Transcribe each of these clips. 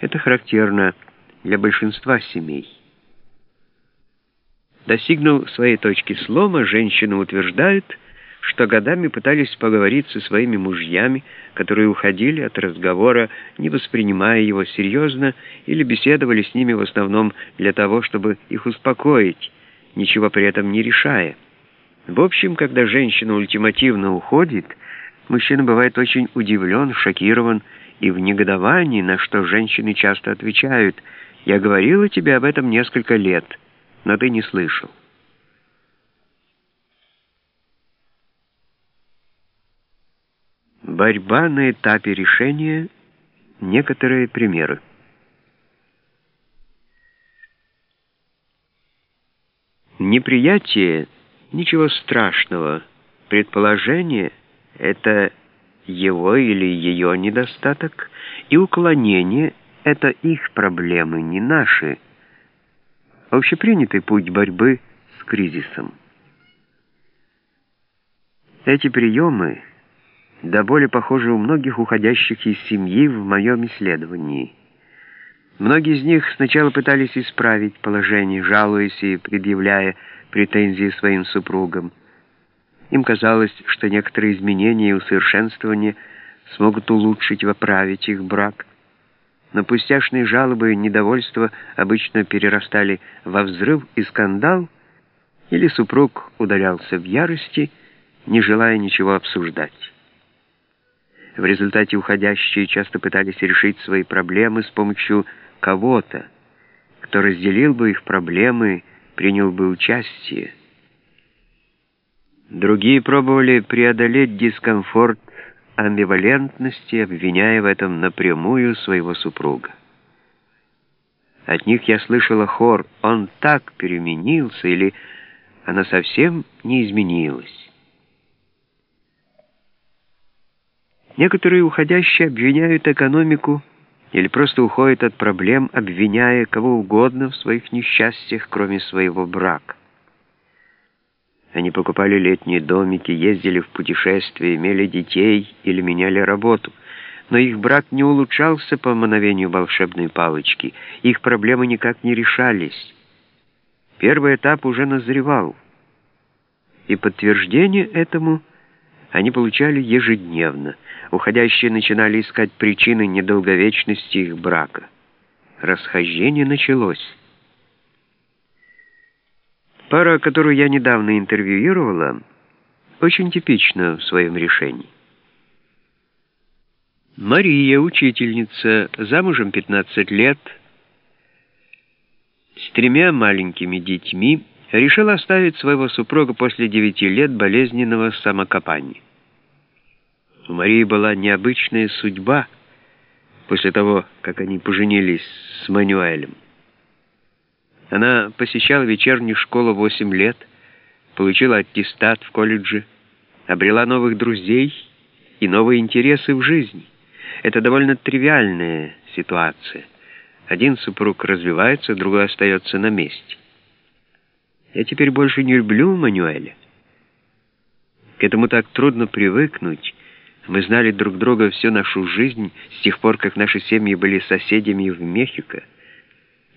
Это характерно для большинства семей. Достигнув своей точки слома, женщины утверждают, что годами пытались поговорить со своими мужьями, которые уходили от разговора, не воспринимая его серьезно, или беседовали с ними в основном для того, чтобы их успокоить, ничего при этом не решая. В общем, когда женщина ультимативно уходит, мужчина бывает очень удивлен, шокирован и в негодовании, на что женщины часто отвечают «Я говорила тебе об этом несколько лет, но ты не слышал». Борьба на этапе решения. Некоторые примеры. Неприятие — ничего страшного. Предположение — это его или ее недостаток, и уклонение — это их проблемы, не наши. Общепринятый путь борьбы с кризисом. Эти приемы — до боли похожи у многих уходящих из семьи в моем исследовании. Многие из них сначала пытались исправить положение, жалуясь и предъявляя претензии своим супругам. Им казалось, что некоторые изменения и усовершенствования смогут улучшить и оправить их брак. Но пустяшные жалобы и недовольство обычно перерастали во взрыв и скандал, или супруг удалялся в ярости, не желая ничего обсуждать. В результате уходящие часто пытались решить свои проблемы с помощью кого-то, кто разделил бы их проблемы, принял бы участие. Другие пробовали преодолеть дискомфорт амбивалентности, обвиняя в этом напрямую своего супруга. От них я слышала хор «он так переменился» или «она совсем не изменилась». Некоторые уходящие обвиняют экономику или просто уходят от проблем, обвиняя кого угодно в своих несчастьях, кроме своего брака. Они покупали летние домики, ездили в путешествия, имели детей или меняли работу. Но их брак не улучшался по мановению волшебной палочки, их проблемы никак не решались. Первый этап уже назревал. И подтверждение этому они получали ежедневно – Уходящие начинали искать причины недолговечности их брака. Расхождение началось. Пара, которую я недавно интервьюировала, очень типична в своем решении. Мария, учительница, замужем 15 лет, с тремя маленькими детьми, решила оставить своего супруга после 9 лет болезненного самокопания. У Марии была необычная судьба после того, как они поженились с Мануэлем. Она посещала вечернюю школу 8 лет, получила аттестат в колледже, обрела новых друзей и новые интересы в жизни. Это довольно тривиальная ситуация. Один супруг развивается, другой остается на месте. Я теперь больше не люблю Мануэля. К этому так трудно привыкнуть, мы знали друг друга всю нашу жизнь с тех пор, как наши семьи были соседями в Мехико.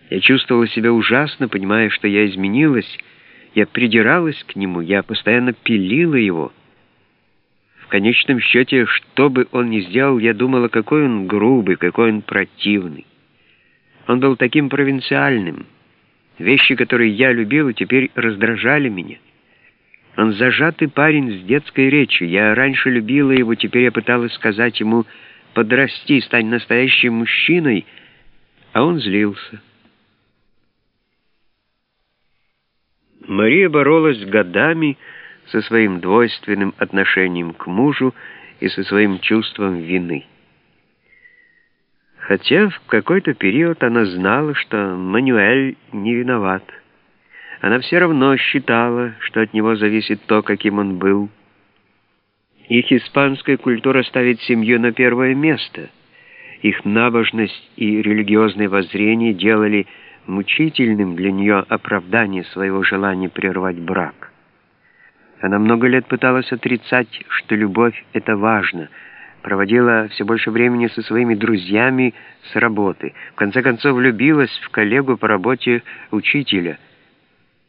Я чувствовала себя ужасно, понимая, что я изменилась. Я придиралась к нему, я постоянно пилила его. В конечном счете, что бы он ни сделал, я думала, какой он грубый, какой он противный. Он был таким провинциальным. Вещи, которые я любила, теперь раздражали меня. Он зажатый парень с детской речью. Я раньше любила его, теперь я пыталась сказать ему «подрасти, стань настоящим мужчиной», а он злился. Мария боролась годами со своим двойственным отношением к мужу и со своим чувством вины. Хотя в какой-то период она знала, что Мануэль не виноват. Она все равно считала, что от него зависит то, каким он был. Их испанская культура ставит семью на первое место. Их набожность и религиозное воззрение делали мучительным для нее оправдание своего желания прервать брак. Она много лет пыталась отрицать, что любовь — это важно, проводила все больше времени со своими друзьями с работы. В конце концов влюбилась в коллегу по работе учителя –